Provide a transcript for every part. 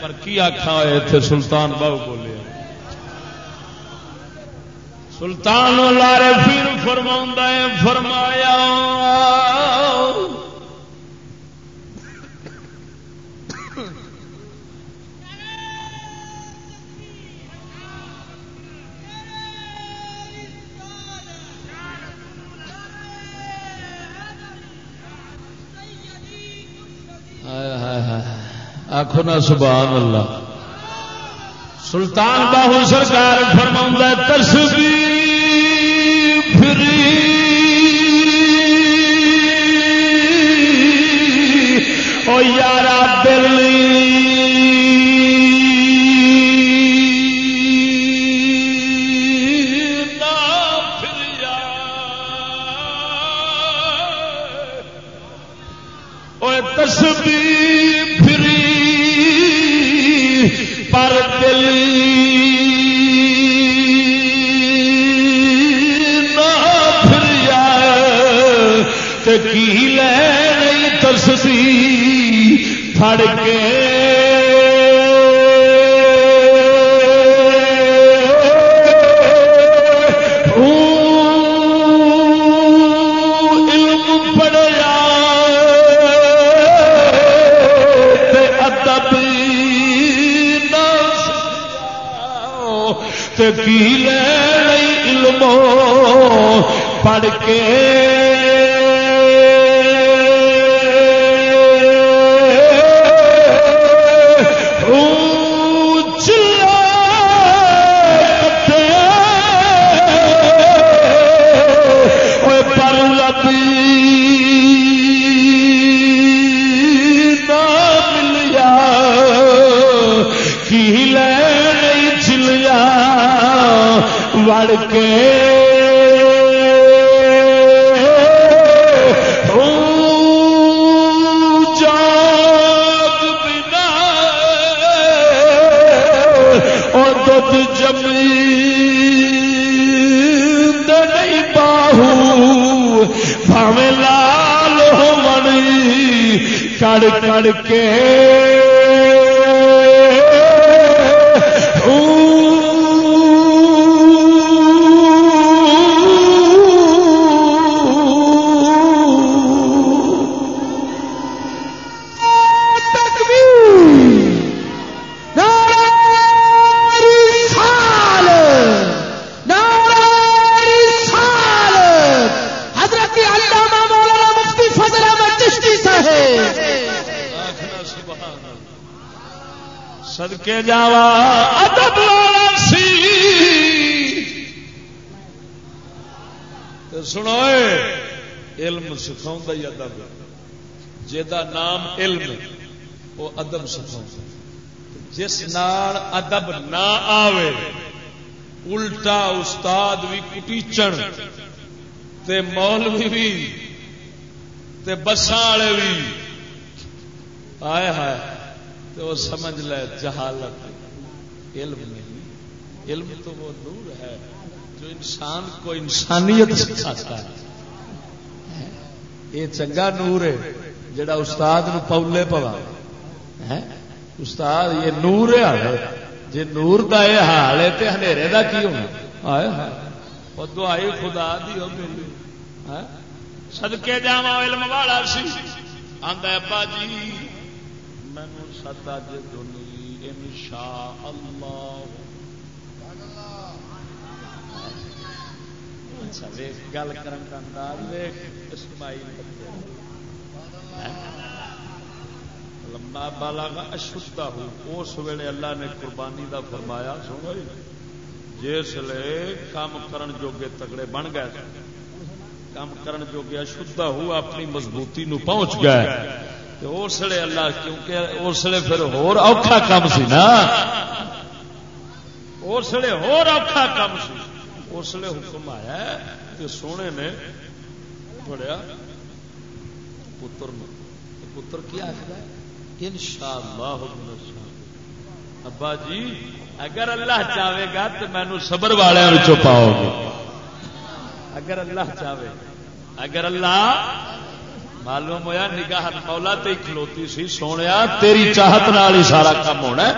پر کی آخا اتنے سلطان بہو بولے۔ سلطان لارے پھر فرما فرمایا آخو نا سبحان اللہ۔ سلطان باہو سرکار فرما تسبی فری۔ او یارا دل تسبی کی لے تسبی پھڑ کے۔ کی لے علم پڑھ کے۔ سدکے جاوا ادب والا سی۔ تے سنو علم سکھاؤں ہی ادب جا نام علم وہ ادب سکھاؤں جس نال ادب نہ آوے، الٹا استاد بھی کٹیچن، تے مولوی بھی تے بساں والے بھی آئے ہائے۔ تو وہ سمجھ لے جہالت، علم نہیں۔ علم تو وہ نور ہے جو انسان کو انسانیت سکھاتا ہے۔ یہ چنگا نور ہے جڑا استاد نو پولے پوا۔ استاد، یہ نور ہے جی نور دا یہ حال ہے تو ہنیرے دا کی ہونا؟ آئے ہائے دعائی خدا دی ہو میری۔ سدکے جا علم والا سی۔ آدھا ابا جی مینو ستا جی ان شاء اللہ اچھا ویخ گل کرن کا انداز ویخ اسماعیل ہاں؟ لمبا بالا کا ہو اس ویلے اللہ نے قربانی دا فرمایا، سنو جی۔ جس لے کام کرن جوگے تگڑے بن گئے۔ کام کرن جوگے اشتا ہو اپنی مضبوطی نو پہنچ گئے۔ اس لیے اللہ کیونکہ اس لیے پھر ہور اوکھا کام سی نا۔ اس لیے ہور اوکھا کام سی۔ اس لیے حکم آیا کہ سونے نے پڑھیا پتر پتر کیا آخر ان شاء اللہ ابا جی اگر اللہ چاہے گا تو مینو صبر والوں پاؤ گے۔ اگر اللہ چاہے اگر اللہ معلوم ہوا نگاہ مولا تے کھلوتی سی سونے تیری چاہت نال ہی سارا کام ہونا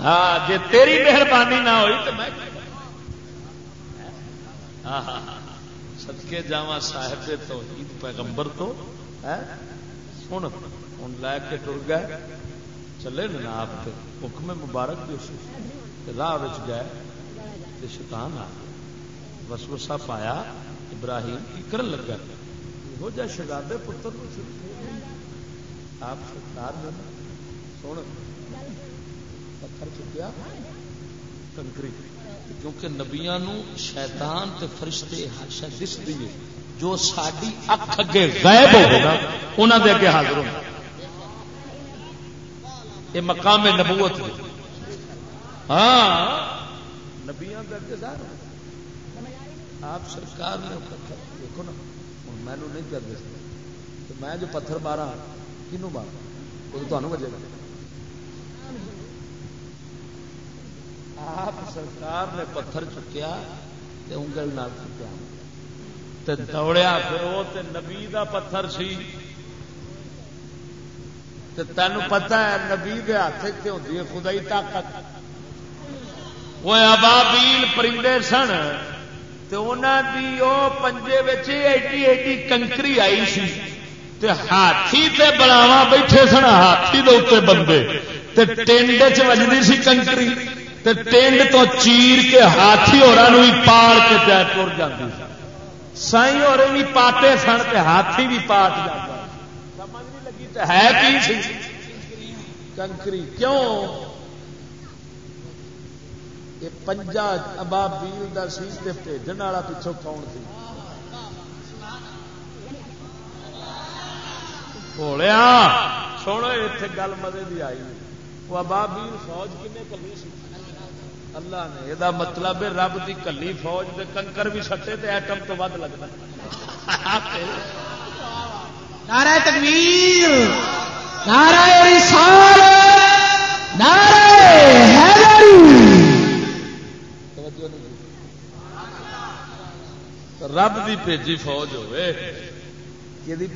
ہاں جی تیری مہربانی نہ ہوئی تو میں ہاں، ہاں، ہاں، سدکے جا صاحب تو عید پیغمبر تو سن ہوں لے کے ٹر گئے، چلے نا آپ حکم مبارک بھی راہ گئے شیطان آ وسوسا پایا، ابراہیم کی کرن لگا۔ ہو جا شگادے پتر آپ سرکار نے سن پتھر چکیا کنکری۔ کیونکہ نبیا شیطان تے فرشتے ہاشا دس دیے جو ساری اکھ اگے غائب ہوگا انہوں دے اگے حاضر ہونا یہ مقام نبوت ہاں۔ نبیا آپ سرکار نے پتھر دیکھو نا۔ ہوں میں نہیں کر دے تو میں جو پتھر مارا کنوں مارا وہ تو تمہیں بجے گا آپ سرکار نے پتھر چکیا انگل نال چکیا دوڑیا پھر وہ نبی دا پتھر سی تین پتا ہے نبی دے ہاتھ سے ہوتی ہے خدائی طاقت وہ ابابیل پرندے سن دی پنجے ایڈی ایڈی کنکری آئی سی تے ہاتھی تے بڑاوا بیٹھے سن ہاتھی دے اتنے بندے تے ٹینڈ چ وجدی سی کنکری تے ٹینڈ تو چیر کے ہاتھی اور پاڑ کے پیا تر جاتی سائی اور بھی پاٹے سن تے ہاتھی بھی پاٹ جاتا سمجھ نہیں لگی تے ہے کی کنکری کیوں پنجا ابا بیل کا سی بھیجن والا پچھوں کون سی؟ بولیا سونا اتنے گل مزے کی آئی وہ ابا بیل فوج کنے کلی سی؟ اللہ نے یہ مطلب رب کی کلی فوج کے کنکر بھی سٹے تو ایٹم تو ود لگتا نعرہ تکبیر نعرہ رسال نعرہ رب دی بھیجی فوج ہوے جی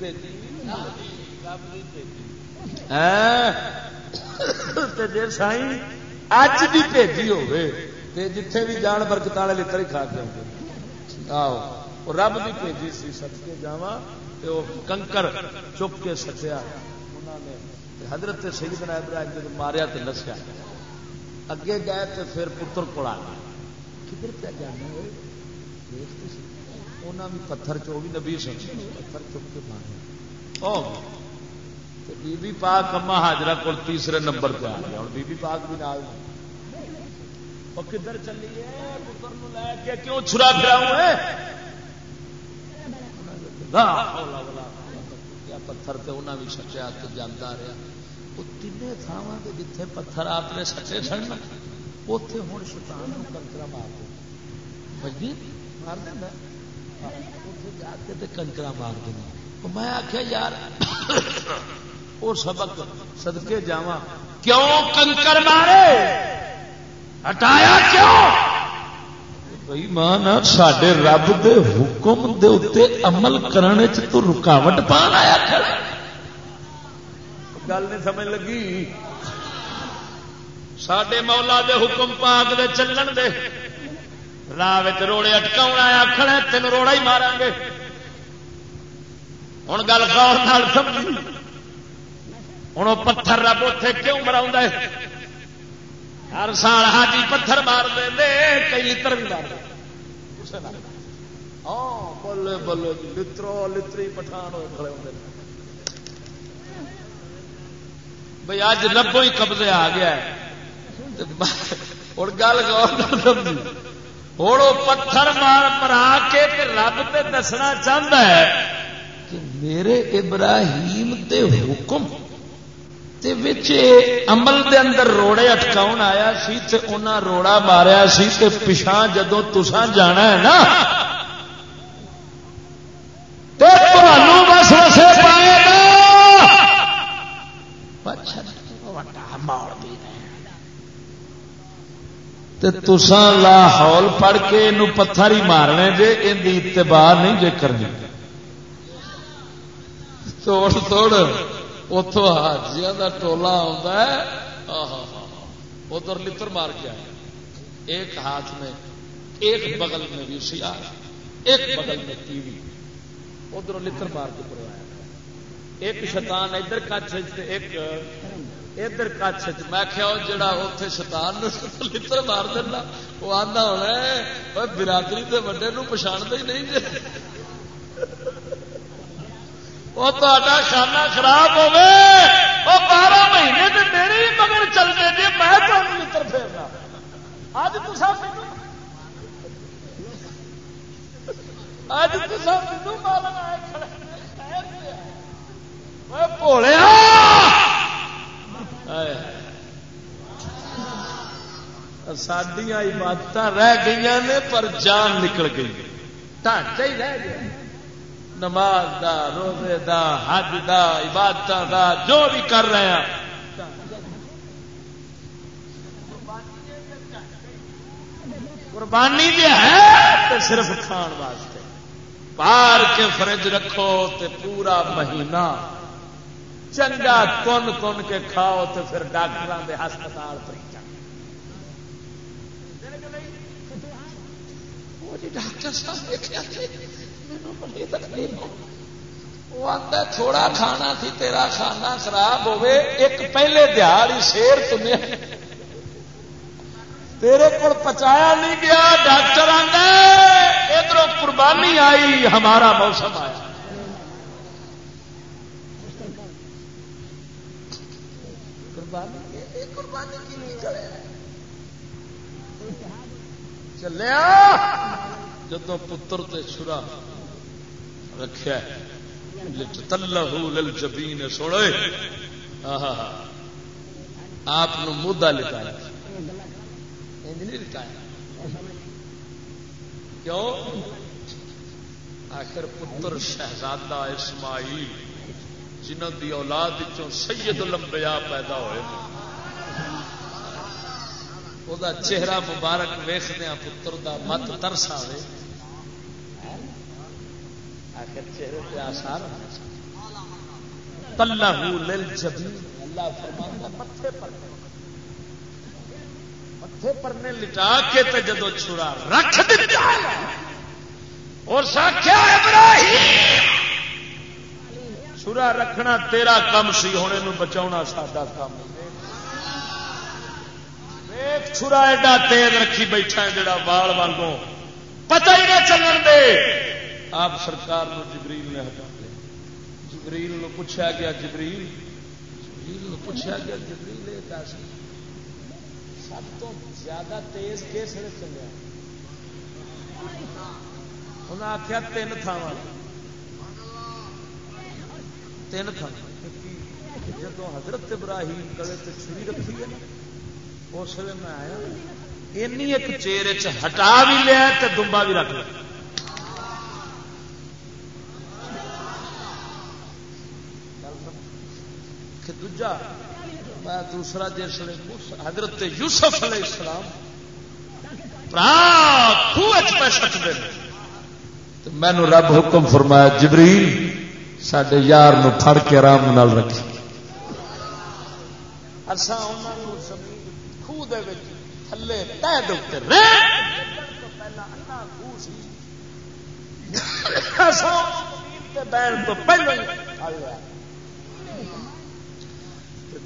سائی اج بھی بھیجی ہاں۔ ہوے تے جتھے بھی جان برکت والے لڑ ہی کھا کے آؤ۔ رب دی بھیجی سی سچ کے جا کنکر چپ کے سٹیا۔ حضرت سیدنا ابراہیم جب ماریا تو نسیا۔ اگے گئے تو پھر پتر کو آ گیا کدھر پہ جانا انہیں بھی پتھر چو بھی نبی سن پتھر چک کے مارے بی بی پاک اما حاجرہ کو تیسرے نمبر پہ آ گیا اور بی بی پاک بھی نال کدھر چلی ہے پتر لے کے کیوں چھرا پیا پتھر تے انہیں بھی سچیا جانا رہا وہ تین تھاواں جتھے پتھر آپ نے سچے سڑنا اتے ہوں شیطان کنکرا مار دیں مار دینا کنکرا مار دینا میں آخیا یار وہ سبق سدکے جا کیوں کنکر مارے؟ ہٹایا کیوں؟ بھائی مان سڈے رب دے حکم دے اتنے عمل کرنے تو رکاوٹ پان آیا گل نہیں سمجھ لگی۔ سڈے مولا دے حکم پاک دے چلن دے۔ راہ روڑے اٹکا آخر تین روڑا ہی مارا گے ہوں گل غور سمجھی ہوں پتھر رب اتے کیوں مرا ہر سال حاجی پتھر مار دے کئی لتر بھی مار ہاں بولے بولے لترو لتری پٹھان ہوئے کھڑے ہوتے بھائی اج نبو ہی قبضے آ گیا ہوں گل غور سمجھی ہوں وہ پتھر مار مرا کے رب تے دسنا چاہتا ہے کہ میرے ابراہیم دے حکم تے عمل دے اندر روڑے اٹکاؤن آیا سی تے انہاں روڑا ماریا سی تے پچھا جدو تسا جانا ہے نا بس وسے پائے گا ماڑ بھی تسان لاہور پڑھ کے یہ پتھر ہی مارنے جے ان کی اتباع نہیں جے کرنی۔ توڑ توڑ اتوں حاجیا کا ٹولا آتا ہے۔ ادھر لطر مار کے آیا ایک ہاتھ میں، ایک بغل میں بھی سیاح ایک بغل میں ٹی وی۔ ادھر لطر مار کے پروایا ایک شیطان ادھر کچھ ایک ادھر کچھ میں کیا جڑا اتے شیطان لطر مار دینا، وہ آتا ہونا برادری کے وڈے پچھاڑتے ہی نہیں جی وہ تا کھانا خراب ہوے وہ بارہ مہینے تو میرے ہی مگر چلتے جی میں تمہیں لطر پھیرنا؟ اج تو سب اج تو سب بولیا سڈیا عبادت رہ گئی نے، پر جان نکل گئی۔ ڈانچہ ہی رہ گیا نماز دا، روزے دا، حج دا عبادت دا، جو بھی کر رہے ہیں۔ قربانی ہے تو صرف کھان واسطے۔ پار کے فرج رکھو تے پورا مہینہ چنگا تن تن کے کھاؤ تو پھر ڈاکٹر کے ہسپتال جی ڈاکٹر صاحب تھوڑا کھانا تھی، تیرا کھانا خراب ہوئے ایک پہلے دیہڑی شیر تمہیں۔ تیرے کو پچایا نہیں گیا، ڈاکٹر آتا ادھر قربانی آئی، ہمارا موسم آیا۔ چلیا جدو پتر تے چھڑا رکھا لل سوڑے۔ آپ مدا لٹایا۔ کیوں؟ آخر پتر شہزادہ اسماعیل جنہوں کی اولاد سید لمبیا پیدا ہوئے۔ وہ چہرہ مبارک ویخدیا پتر دا مت ترس آئے آخر چہرے پہ آسار اللہ اللہ فرمانا متے پر متے پرنے لٹا کے تے جدو چھڑا رکھ دتا اور ساکھیا ابراہیم چھڑا رکھنا تیرا کم سی ہونے نو بچاؤنا ساڈا کم چھڑا ایڈا تیز رکھی بیٹھا ہے جڑا وال وانگوں۔ پتہ ہی نہ چلن دے۔ آپ سرکار نو جبریل نے ہٹا لیا جبریل نو پوچھا گیا، جبریل؟ جبریل نو پوچھا گیا، جبریل یہ دس سب تو زیادہ تیز کس نے چلیا؟ انہیں آخیا تین تھاوا تین تھا جب حضرت ابراہیم گلے تو چھری رکھی ہے نا اس لیے میں آیا۔ اینی ایک چیر ہٹا بھی لیا تو دمبا بھی رکھ لیا۔ دوجا، میں دوسرا جس حضرت یوسف علیہ السلام مینو رب حکم فرمایا، جبریل سڈے یار نو پھڑ کے آرام نال رکھی خوہ تھلے بہن تو پہلے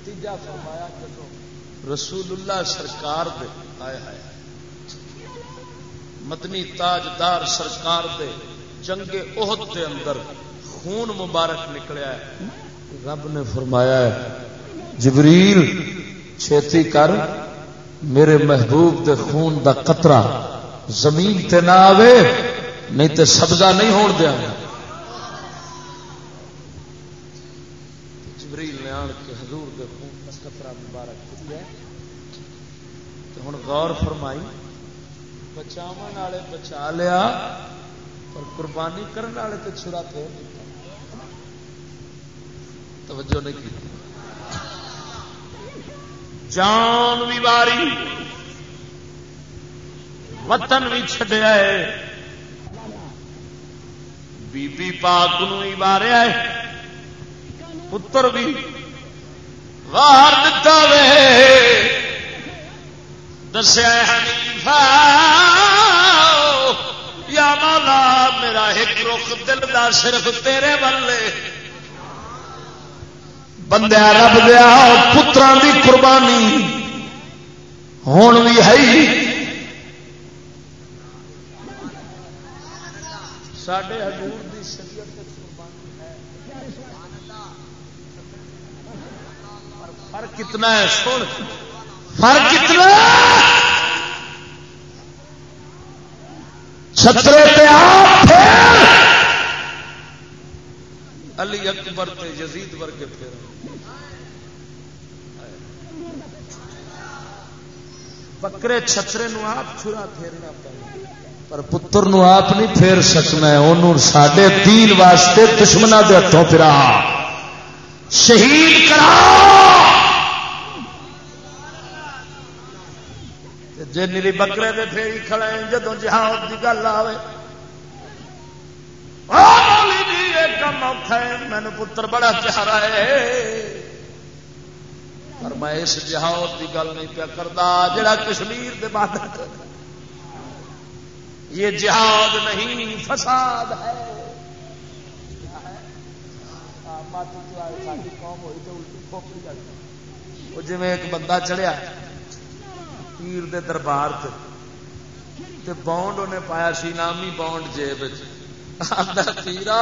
تیجا فرمایا جب رسول اللہ سرکار دے آئے آئے مدنی تاجدار سرکار دے جنگ عہد دے اندر خون مبارک نکلیا ہے۔ رب نے فرمایا ہے، جبریل چھیتی کر میرے محبوب دے خون دا قطرہ زمین تے نہ آوے، نہیں تے سبزہ نہیں ہون دیا۔ غور فرمائی بچاو والے بچا لیا اور قربانی کرنے والے تو چھڑا پھیر توجہ نہیں کی۔ جان بھی باری وطن بھی چڈیا ہے۔ بی بی پاک بھی باریا ہے۔ پتر بھی وار دتا وے۔ دسیا حنیفہ، یا مولا، میرا ایک رخ دل دا صرف تیرے بلے بندے رب دیا پترا دی قربانی۔ ہوں بھی ہے سڈے حضور دی شریعت فرق کتنا ہے؟ سن۔ فرق کتنا چھترے علی اکبر تے یزید ورگے پھر۔ بکرے چھترے نو آپ چھرا پھیرنا پڑے۔ پر پتر نو آپ نہیں پھیر سکنا انہوں سڈے دین واسطے دشمنا دے ہاتھوں پھرا۔ شہید کرا۔ جی نیلی بکرے دے پھیری کھڑے جدو جہاد کی گل آئے کم اوکھا ہے، مینو پتر بڑا پیارا ہے۔ پر میں اس جہاد کی گل نہیں پیا کرتا جڑا کشمیر دے بادر یہ جہاد نہیں، فساد ہے۔ جی ایک بندہ چڑھیا، پیر دے دربار تے بونڈ انہیں پایا سی، نامی بونڈ جیب پیرا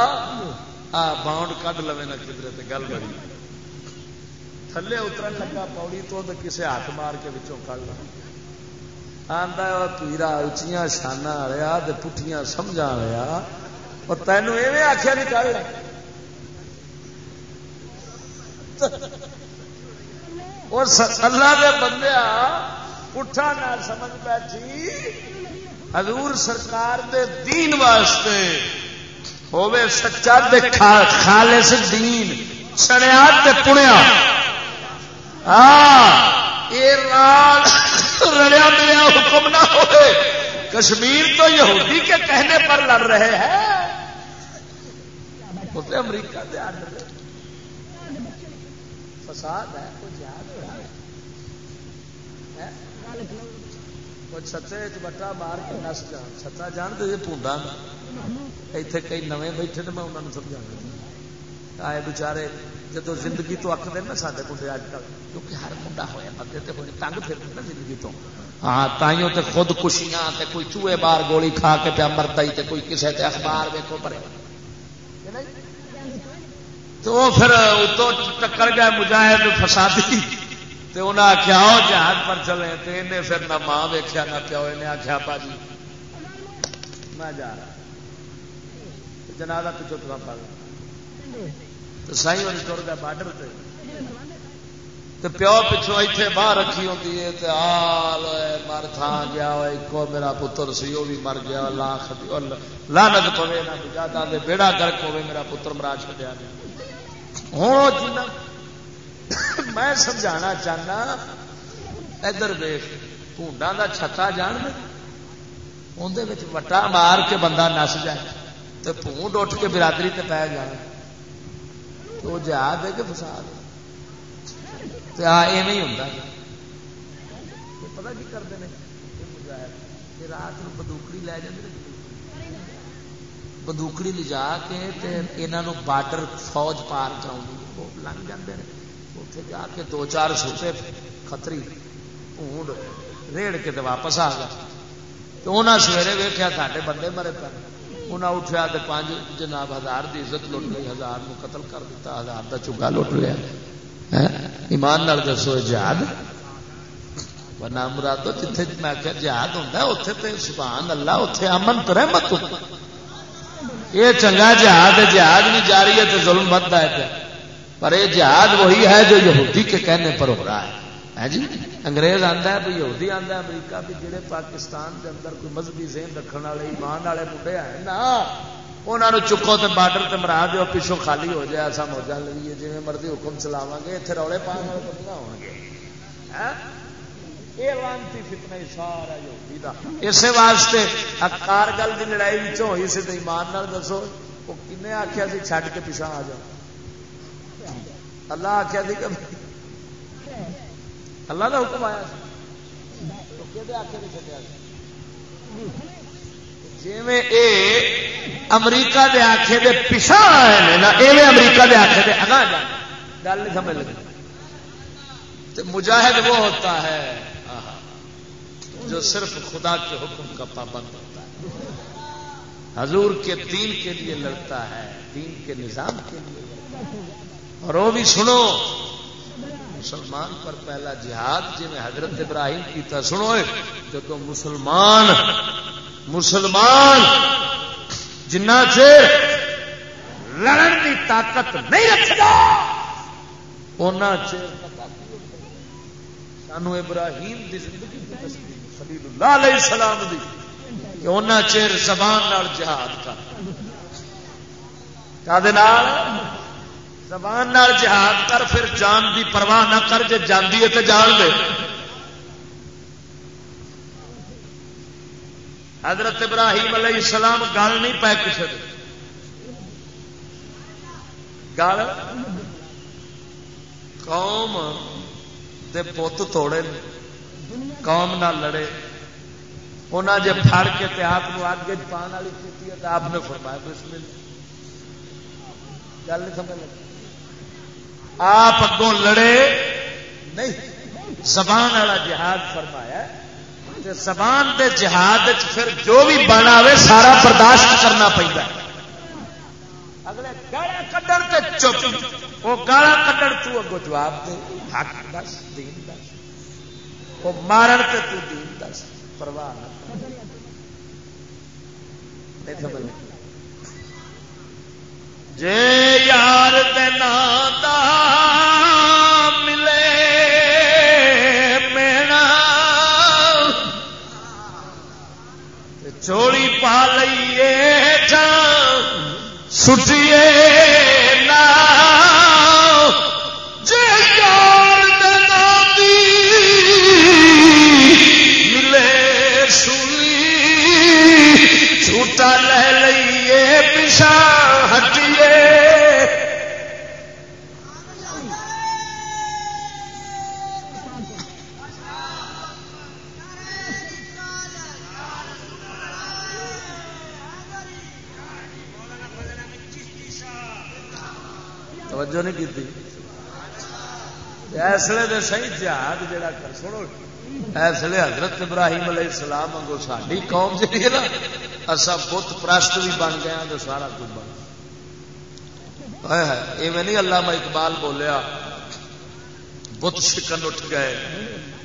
آ بونڈ کھ لو نا کدھر گل بڑی۔ تھلے اترن لگا پوڑی تو کسے ہاتھ مار کے بچوں کھڑ لو آدھا پیرا اچیا شانا رہا پٹھیاں سمجھا رہا اور تینوں ایویں آخیا نہیں کر اور اللہ کے بندے پٹھا نہ سمجھ بیٹھی۔ حضور سرکار دے دین واسطے۔ ہوے سچا دے خالص دین، سنیا پڑیا ہاں رڑیا ملیا حکم نہ ہوئے کشمیر تو یہودی کے کہنے پر لڑ رہے ہیں۔ اسے امریکہ فساد ہے کوئی جہاد ہو رہا ہے؟ کچھ چھتے بٹا مار کے نس جان۔ چھتا جان تو یہ پونڈا اتنے کئی نویں بیٹھے تو میں انہوں نے سمجھا آئے بچارے جب زندگی تو اک دیں نا سارے منڈے اج کل کیونکہ ہر منڈا ہوا بندے تو ہونے تنگ پھر نا زندگی تو ہاں تائیوں تے خود کشیاں تے کوئی چوہے بار گولی کھا کے پیا مرتا ہی تے کوئی کسے تے اخبار ویکو پڑے تو پھر اتو ٹکر گئے مجاہد فسادی تے انہیں آخیا آؤ جہاز پر چلے تے انہیں پھر نہ ماں ویکیا نہ پیو انہیں آخیا پا جی میں جا رہا جنازہ پچھو تو تو سائی والی تر گیا بارڈر پیو پچھو اتنے باہر رکھی ہوتی ہے تو آل مر تھان گیا ایک میرا پتر سی وہ بھی مر گیا، لاکھ لانت پوے نہ بیڑا گرک ہوے، میرا پتر مرا چڈیا ہوں جنا میں سمجھا چاہنا، ادھر ویخ پونڈا کا چھتا جان اندر وٹا مار کے بندہ نس جائے۔ تو پونڈ اٹھ کے برادری تے پی جائے تو جہاد ہے کہ فساد تو ایویں ہوں پتا کی کرتے ہیں؟ رات بدوکڑی لے جاتے بدوکڑی لے جا کے یہاں بارڈر فوج پار کرا لنگ جاتے ہیں اتنے جا کے دو چار سوتے خطری اونڈ ریڑ کے تو واپس آ گیا تو انہیں سویرے ویخیا سارے بندے مرے پہ انہیں اٹھیا تو پانچ جناب ہزار کی عزت لٹ گئی، ہزار نو قتل کر دیتا ہزار کا چوگا لٹ لیا۔ ایمان نال دسو، جہاد؟ بنا مرادو جتھے میں آخیا جہاد ہوتا اتنے تو سبحان اللہ اتنے امن تو رحمت یہ چنگا جہاد ہے، جہاد بھی جاری ہے تو ظلم بدتا ہے۔ پر یہ جہاد وہی ہے جو یہودی کے کہنے پر ہو رہا ہے۔ جی؟ انگریز آتا ہے بھی یہودی آتا ہے، امریکہ بھی جہے پاکستان کے اندر کوئی مذہبی ذہن رکھنے والے، ایمان والے منڈے ہیں نا انہوں چکو تو بارڈر سے مرا دو پچھوں خالی ہو جائے، ایسا موجہ لگیے جی مرضی حکم چلاو گے اتنے روڑے پا والے ہو گے۔ ہاں؟ سارا اسی واسطے کارگل کی لڑائی ہوئی سی تو ایمان دسو، وہ کن آخیا سی چڈ کے پیچھا آ جاؤ۔ اللہ آخیا دی اللہ کا حکم آیا جی؟ امریکہ دے آخے دے پچھا ایویں امریکہ دے آخے دے اگاں جا گل نہیں سمجھ لگی۔ مجاہد وہ ہوتا ہے جو صرف خدا کے حکم کا پابند ہوتا ہے۔ حضور کے دین کے لیے لڑتا ہے دین کے نظام کے لیے اور وہ بھی سنو مسلمان پر پہلا جہاد جی میں حضرت ابراہیم کیتا سنو جب مسلمان مسلمان جنا چیر لڑن کی طاقت نہیں رکھتا چیر سانو ابراہیم کی زندگی خلیل اللہ علیہ السلام دی، کہ انہیں چیر زبان نال جہاد کر۔ زبان نال جہاد کر، پھر جان دی پرواہ نہ کر، جے جاندی ہے تو جان دے۔ حضرت ابراہیم علیہ السلام گل نہیں پائے کسی گل؟ قوم دے پوت توڑے قوم نہ لڑے۔ انہیں جب پھڑ کے تے آپ آگے پان والی کی تو آپ نے فرمایا بسم اللہ۔ گل نہیں سمجھ لگی؟ آپ اگوں لڑے۔ نہیں زبان والا جہاد فرمایا زبان دے جہاد پھر جو بھی بنا آئے سارا برداشت کرنا پڑتا اگلے گالا کڈن تے چپ۔ وہ گالا کڈن تو اگو جواب دے۔ حق دس دین دس۔ وہ مارن تے تو دین دس۔ پرواہ نہ جے یار دا ملے سٹیے نہیں کی ایسے دے صحیح جہاد جڑا کر، سنو. ایسے حضرت ابراہیم علیہ السلام اگو ساری قوم جی ہے نا اصا بت پرست بھی بن گیا ہاں تو سارا کچھ بن ایویں نہیں اللہ اقبال بولیا، بت شکن اٹھ گئے،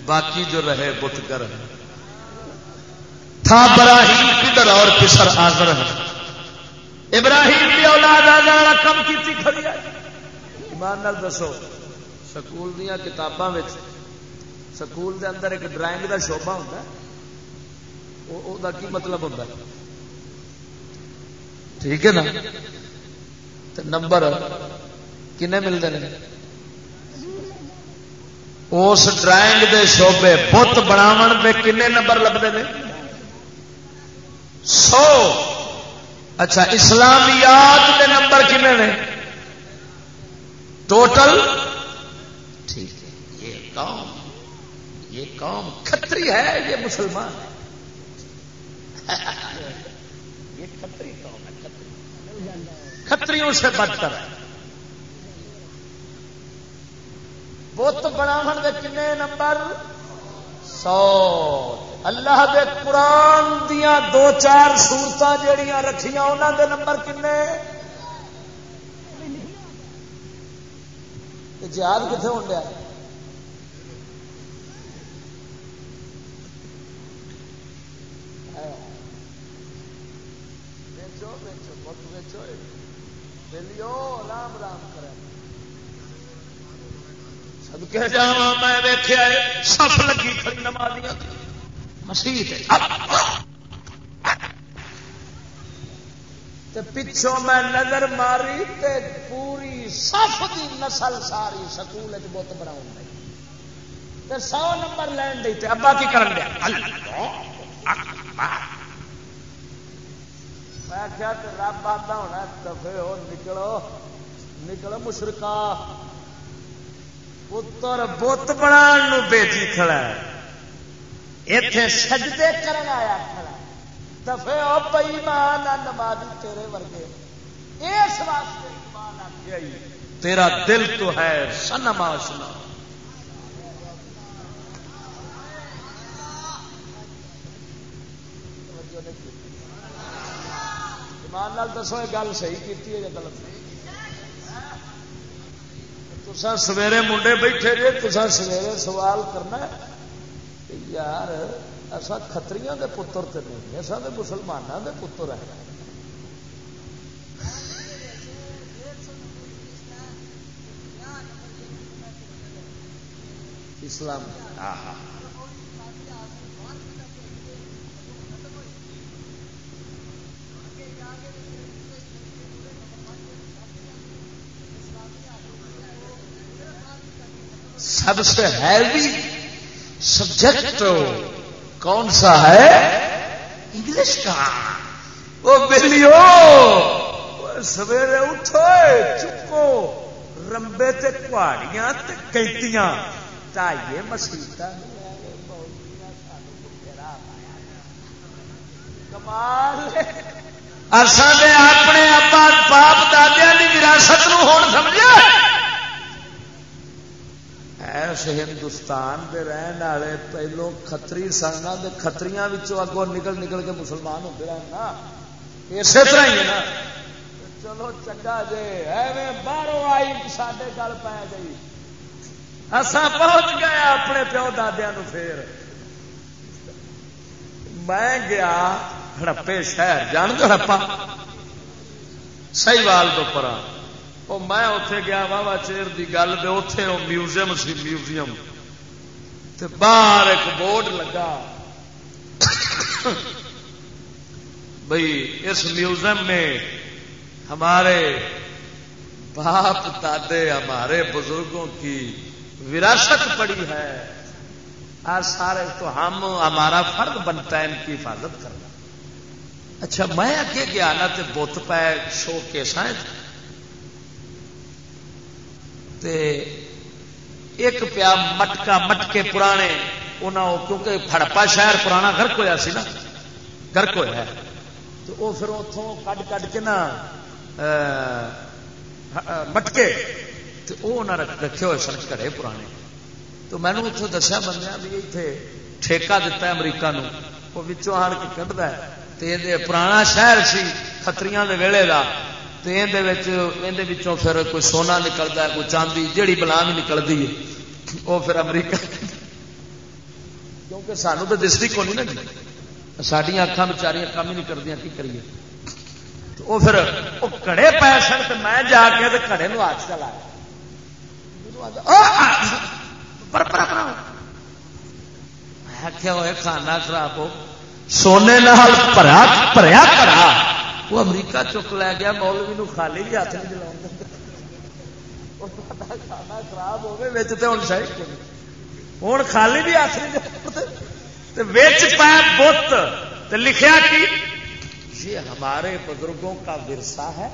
باقی جو رہے بت کر تھا ابراہیم کدھر اور کسر آزر ہے ابراہیم کی اولاد آزار کم کی کھڑی ہے ایمان دسو، سکول دیا کتاباں سکول دے اندر ایک ڈرائنگ دا شوبہ ہوتا ہے وہ کی مطلب ہوتا ہے؟ ٹھیک ہے نا؟ نمبر کنے ملتے ہیں اس ڈرائنگ دے شعبے بت بناو دے کنے نمبر لگتے ہیں سو۔ اچھا اسلامیات دے ٹوٹل ٹھیک ہے، یہ قوم یہ قوم کھتری ہے، یہ مسلمان ہے۔ یہ کھتری قوم ہے کھتریوں سے بدتر ہے۔ بت بناو کنے نمبر سو۔ اللہ دے قرآن دیا دو چار سورت جہیا رکھیاں انہوں دے نمبر کنے؟ جہاد کتنے ہو گیا رام رام کر سدکے جا میں ویخیا سف لگی کھڑی نمازیاں مسیح پچھوں میں نظر ماری تے پوری سف کی نسل ساری سکول بت بنا سو نمبر لین دی تے ابا کی کرن دیا؟ میں کیا رب آتا ہونا دفے ہو نکلو نکلو مشرقہ۔ پتر بت بنا بیٹی کھڑا ہے۔ اتے سجدے کرن آیا۔ دفے او پئی ماں نمازی تیرے ورگے۔ اس واسطے ایمان آئی تیرا دل تو ہے سنما سنا ایمان دسو، یہ گل صحیح کی ہے یا غلط؟ تسا سویرے منڈے بیٹھے جی تسا سویرے سوال کرنا یار اصا کتری کے پتر تو نہیں اصا تو مسلمانوں کے پتر ہیں۔ اسلام۔ سب سے ہیوی سبجیکٹ کون سا ہے؟ انگلش کا۔ وہ بلیو! سویرے اٹھو، چکو۔ رمبے تے کہاڑیاں تے کیتیاں۔ تائیے مسیحت اپنے ابا باپ دادیا کی وراثت ہوں سمجھا ایس ہندوستان دے رہن والے پہلو کتری سن کتری اگوں نکل نکل کے مسلمان ہوتے رہے نا۔ اسی طرح ہی نا۔ چلو چنگا جی ایویں باہروں آئی سڈے گل پی گئی۔ اصا پہنچ گئے اپنے پیو دادیا پھر۔ میں گیا ہڑپے شہر، جان دو ہڑپا؟ سی وال تو پرا وہ میں اتے گیا واہ چیر کی گل دے اتے وہ میوزیم سی میوزیم باہر ایک بورڈ لگا بھائی اس میوزیم میں ہمارے باپ دادے ہمارے بزرگوں کی وراثت پڑی ہے۔ آج سارے تو ہم ہمارا فرد بنتا ہے، ان کی حفاظت کرنا۔ اچھا میں اگے گیا نا تو بت پہ شو کے سائن ایک پیا مٹکا مٹکے پرانے انہوں کیونکہ ہڑپا شہر پرانا گرک ہوا سی نا گرک ہوا تو وہ پھر اتوں کڈ کڈ کے نا مٹکے۔ تو وہ رکھے ہوئے سن گھڑے پرانے۔ تو میں نے اتوں دسیا بندہ بھی اتنے ٹھیکہ دتا ہے امریکہ نو وہ آن کے کھڈا تو یہ پرانا شہر سی کتری ویلے کا پھر کوئی سونا نکلتا ہے، کوئی چاندی، جیڑی بلا بھی نکلتی ہے، وہ پھر امریکہ کیونکہ سانو تو دستی کو نہیں نا جی؟ سڈیا اکھان بچاریاں کام ہی نہیں کردیا کی کریے؟ وہ پھر وہ کڑے پی سن تو میں جا کے کڑے ہاتھ چلایا آخیا ہوئے کھانا خراب ہو۔ سونے نال پریا پریا کرا۔ وہ امریکہ چک لے گیا مولوی نو خالی بھی ہاتھ نہیں جلا کھانا خراب ہوگی تو ہوں شاہی ہوں خالی بھی ہاتھ نہیں پایا بت لکھیا کی یہ ہمارے بزرگوں کا ورسا ہے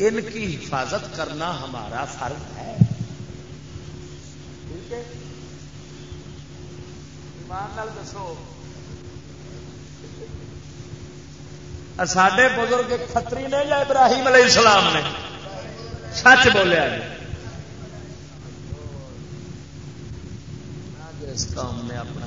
ان کی حفاظت کرنا ہمارا فرض ہے ٹھیک ہے ایمان دسو سڈے بزرگ کتری نے یا ابراہیم علیہ السلام نے۔ سچ بولیا جی۔ اس قوم نے اپنا